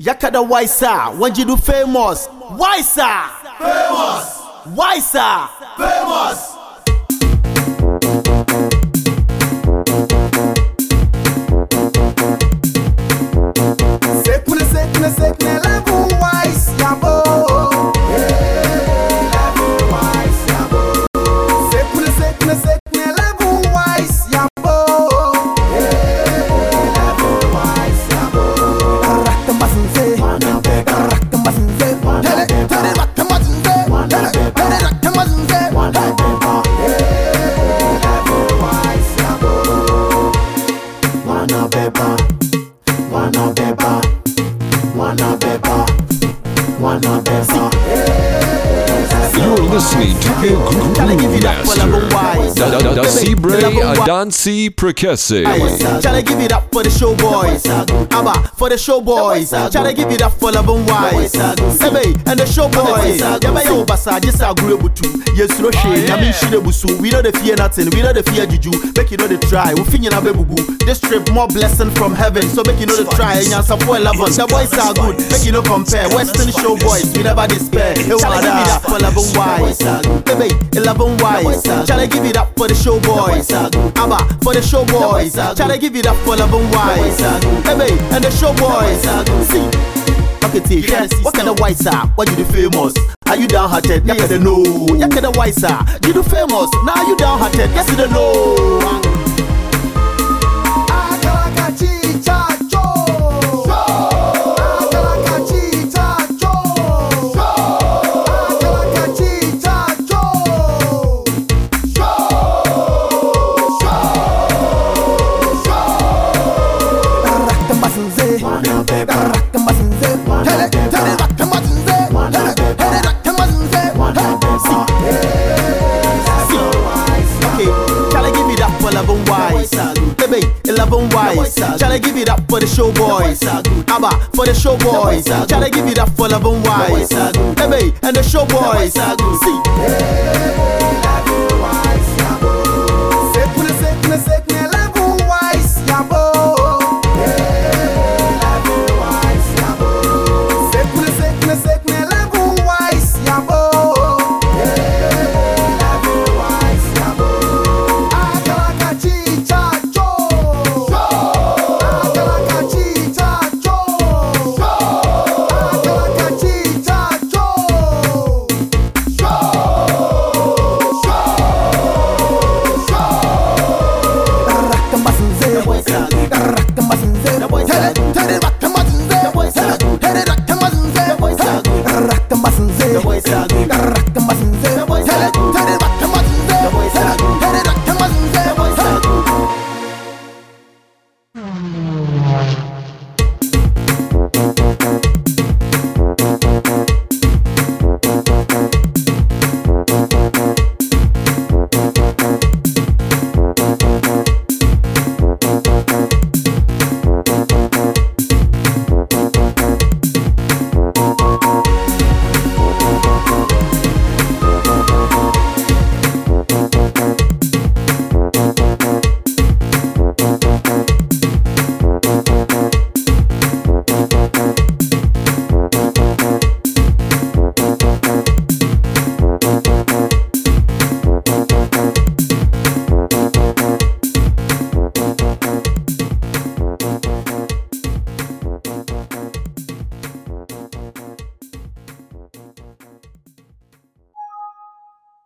Yakada Waisa, Wanjidu famous. Waisa! Famous! Waisa! Famous! Wana beba. You're listening to the Gotta give Groove it up for level Master. wise. Da da da Baby, Sibre. Adansi Prekese. Try to give it up for the show boys. Abba, for the show boys. Try to give it up for Levin Wise. Sebe, and the show boys. Yaba yo basa, just a group to. Yes, Roche, oh, Yamin Shidebusu. We know the fear nothing, we know the fear juju. Make you know the try. We fin na bebubu. This trip more blessing from heaven. So make you know the try. And yan support eleven. The boys are good. Make you know compare. Western show boys, we never despair. Hey, Try give it up for Levin Wise. Baby, eleven wise. Try to give it up for the show boys. Abba, for the show boys. Try to give it up for eleven wise. Baby, and the show boys. See. Okay, T, what kind of wise are? What you do famous? Are you downhearted? Yes, the no. You kind of wise are? You do famous? Now you downhearted? Yes, the no. To give it up for the show boys. Abba, for the show boys. Try to give it up for eleven wise. Baby, and the show boys. See.